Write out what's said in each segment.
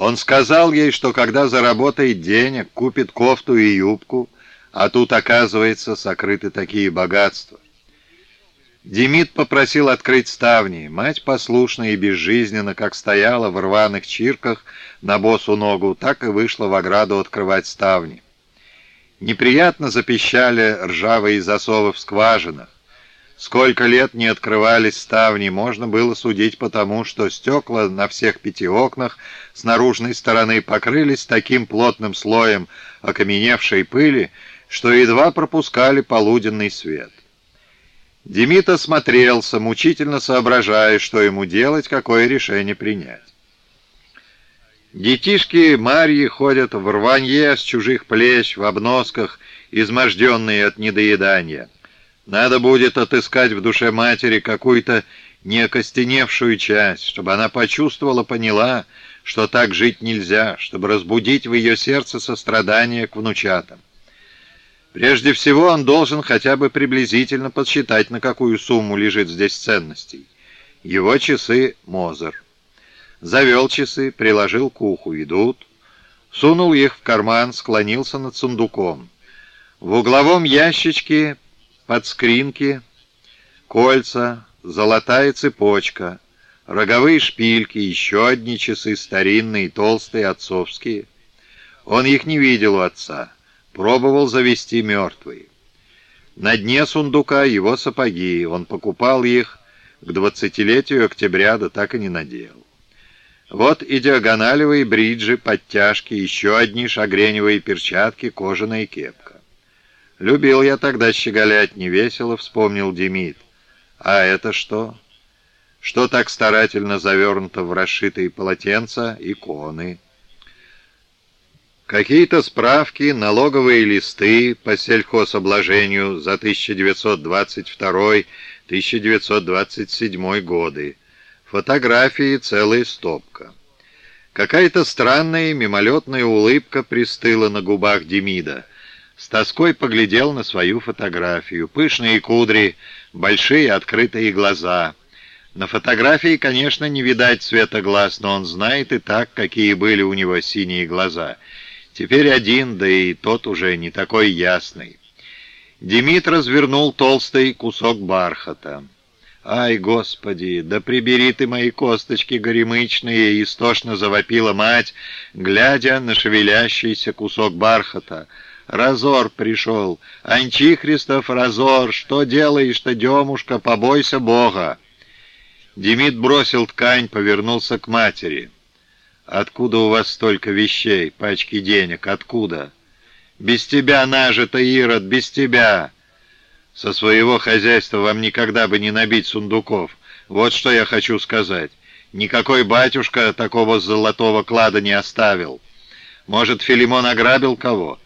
Он сказал ей, что когда заработает денег, купит кофту и юбку, а тут, оказывается, сокрыты такие богатства. Демид попросил открыть ставни. Мать послушно и безжизненно, как стояла в рваных чирках на босу ногу, так и вышла в ограду открывать ставни. Неприятно запищали ржавые засовы в скважинах. Сколько лет не открывались ставни, можно было судить по тому, что стекла на всех пяти окнах с наружной стороны покрылись таким плотным слоем окаменевшей пыли, что едва пропускали полуденный свет. Демид осмотрелся, мучительно соображая, что ему делать, какое решение принять. Детишки Марьи ходят в рванье с чужих плеч, в обносках, изможденные от недоедания. Надо будет отыскать в душе матери какую-то неокостеневшую часть, чтобы она почувствовала, поняла, что так жить нельзя, чтобы разбудить в ее сердце сострадание к внучатам. Прежде всего он должен хотя бы приблизительно подсчитать, на какую сумму лежит здесь ценностей. Его часы Мозер. Завел часы, приложил к уху, идут. Сунул их в карман, склонился над сундуком. В угловом ящичке подскринки, кольца, золотая цепочка, роговые шпильки, еще одни часы старинные, толстые, отцовские. Он их не видел у отца, пробовал завести мертвые. На дне сундука его сапоги, он покупал их к двадцатилетию октября, да так и не надел. Вот и диагоналевые бриджи, подтяжки, еще одни шагреневые перчатки, кожаная кепка. «Любил я тогда щеголять, невесело», — вспомнил Демид. «А это что?» «Что так старательно завернуто в расшитые полотенца? Иконы». Какие-то справки, налоговые листы по сельхозобложению за 1922-1927 годы, фотографии целая стопка. Какая-то странная мимолетная улыбка пристыла на губах Демида — с тоской поглядел на свою фотографию. Пышные кудри, большие открытые глаза. На фотографии, конечно, не видать цвета глаз, но он знает и так, какие были у него синие глаза. Теперь один, да и тот уже не такой ясный. Демид развернул толстый кусок бархата. «Ай, Господи, да прибери ты мои косточки горемычные!» — истошно завопила мать, глядя на шевелящийся кусок бархата — Разор пришел. Анчихристов Разор, что делаешь-то, демушка, побойся Бога. Демид бросил ткань, повернулся к матери. «Откуда у вас столько вещей, пачки денег, откуда?» «Без тебя нажито, Ирод, без тебя!» «Со своего хозяйства вам никогда бы не набить сундуков. Вот что я хочу сказать. Никакой батюшка такого золотого клада не оставил. Может, Филимон ограбил кого?»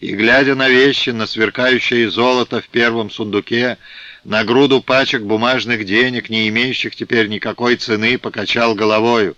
и, глядя на вещи, на сверкающее золото в первом сундуке, на груду пачек бумажных денег, не имеющих теперь никакой цены, покачал головою.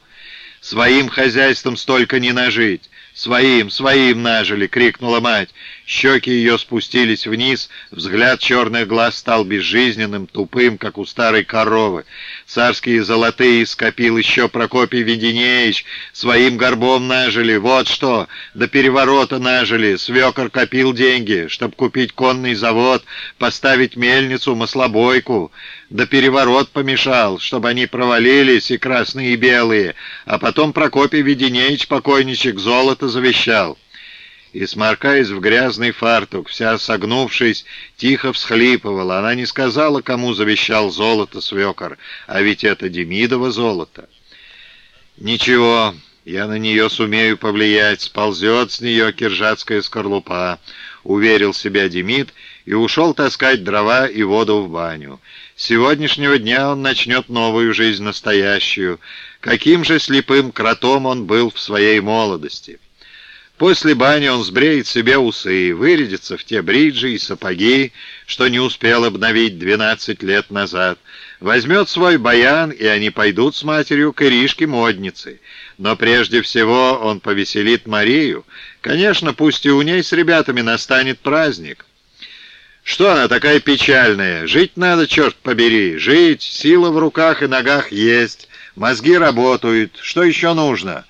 «Своим хозяйством столько не нажить! Своим, своим нажили!» — крикнула мать. Щеки ее спустились вниз, взгляд черных глаз стал безжизненным, тупым, как у старой коровы. Царские золотые скопил еще Прокопий Веденеевич, своим горбом нажили, вот что, до переворота нажили, свекор копил деньги, чтоб купить конный завод, поставить мельницу, маслобойку, да переворот помешал, чтобы они провалились, и красные, и белые, а потом Прокопий Веденеевич, покойничек, золото завещал и, сморкаясь в грязный фартук, вся согнувшись, тихо всхлипывала. Она не сказала, кому завещал золото свекор, а ведь это Демидово золото. «Ничего, я на нее сумею повлиять, сползет с нее киржатская скорлупа», — уверил себя Демид и ушел таскать дрова и воду в баню. С сегодняшнего дня он начнет новую жизнь настоящую. Каким же слепым кротом он был в своей молодости!» После бани он сбреет себе усы, вырядится в те бриджи и сапоги, что не успел обновить двенадцать лет назад. Возьмет свой баян, и они пойдут с матерью к Иришке-моднице. Но прежде всего он повеселит Марию. Конечно, пусть и у ней с ребятами настанет праздник. Что она такая печальная? Жить надо, черт побери, жить, сила в руках и ногах есть, мозги работают, что еще нужно?»